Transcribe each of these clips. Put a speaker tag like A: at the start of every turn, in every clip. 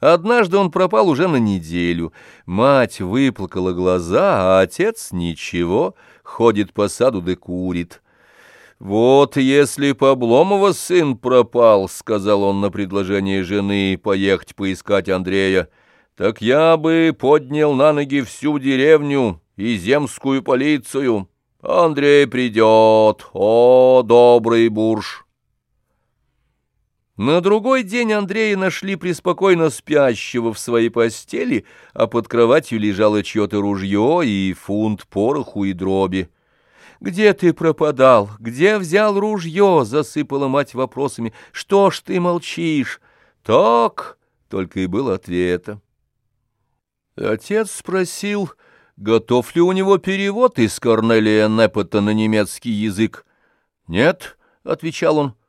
A: Однажды он пропал уже на неделю. Мать выплакала глаза, а отец ничего, ходит по саду да курит. «Вот если по Обломова сын пропал, — сказал он на предложение жены поехать поискать Андрея, — так я бы поднял на ноги всю деревню и земскую полицию. Андрей придет, о, добрый бурж!» На другой день Андрея нашли преспокойно спящего в своей постели, а под кроватью лежало чье-то ружье и фунт пороху и дроби. «Где ты пропадал? Где взял ружье?» — засыпала мать вопросами. «Что ж ты молчишь?» «Так!» — только и был ответа. Отец спросил, готов ли у него перевод из Корнелия Неппета на немецкий язык. «Нет», — отвечал он, —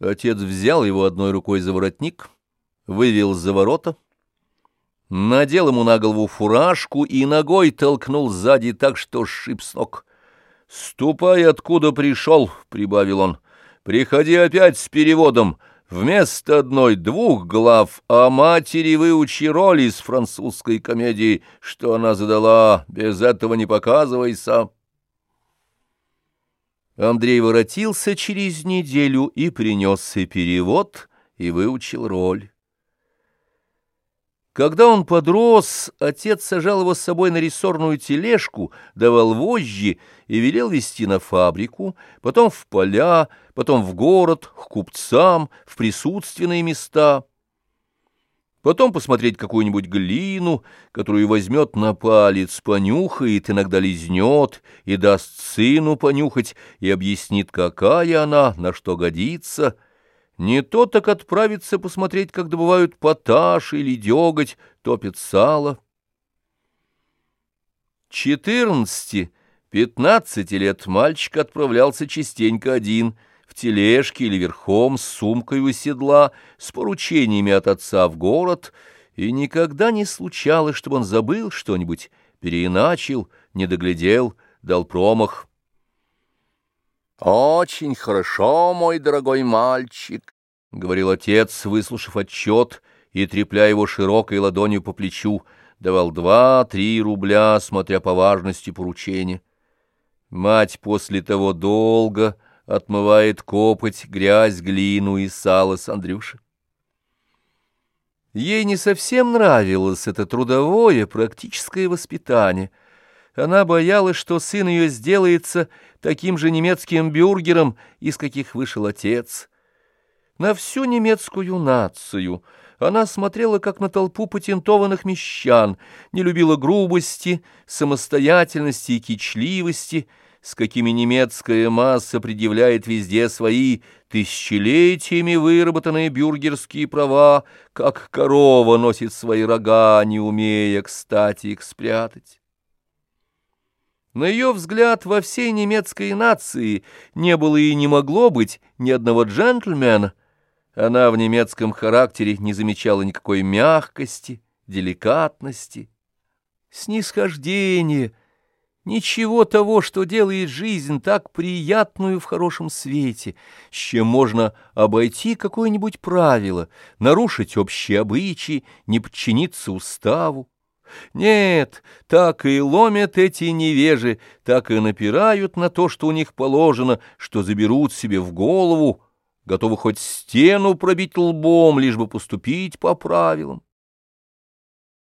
A: Отец взял его одной рукой за воротник, вывел за ворота, надел ему на голову фуражку и ногой толкнул сзади так, что сшиб с ног. «Ступай, откуда пришел», — прибавил он, — «приходи опять с переводом». Вместо одной двух глав о матери выучи роль из французской комедии, что она задала, без этого не показывайся. Андрей воротился через неделю и принес и перевод, и выучил роль. Когда он подрос, отец сажал его с собой на рессорную тележку, давал вожжи и велел везти на фабрику, потом в поля, потом в город, к купцам, в присутственные места — Потом посмотреть какую-нибудь глину, которую возьмет на палец, понюхает, иногда лизнет, и даст сыну понюхать, и объяснит, какая она, на что годится. Не то так отправиться посмотреть, как добывают поташ или деготь, топят сало. Четырнадцати, пятнадцати лет мальчик отправлялся частенько один — в тележке или верхом с сумкой у седла, с поручениями от отца в город, и никогда не случалось, чтобы он забыл что-нибудь, переиначил, не доглядел, дал промах. «Очень хорошо, мой дорогой мальчик», — говорил отец, выслушав отчет и трепля его широкой ладонью по плечу, давал два-три рубля, смотря по важности поручения. Мать после того долго отмывает копоть, грязь, глину и сало с Андрюши. Ей не совсем нравилось это трудовое, практическое воспитание. Она боялась, что сын ее сделается таким же немецким бюргером, из каких вышел отец. На всю немецкую нацию она смотрела, как на толпу патентованных мещан, не любила грубости, самостоятельности и кичливости — с какими немецкая масса предъявляет везде свои тысячелетиями выработанные бюргерские права, как корова носит свои рога, не умея, кстати, их спрятать. На ее взгляд, во всей немецкой нации не было и не могло быть ни одного джентльмена. Она в немецком характере не замечала никакой мягкости, деликатности, снисхождения, Ничего того, что делает жизнь так приятную в хорошем свете, с чем можно обойти какое-нибудь правило, нарушить общие обычаи, не подчиниться уставу. Нет, так и ломят эти невежи, так и напирают на то, что у них положено, что заберут себе в голову, готовы хоть стену пробить лбом, лишь бы поступить по правилам.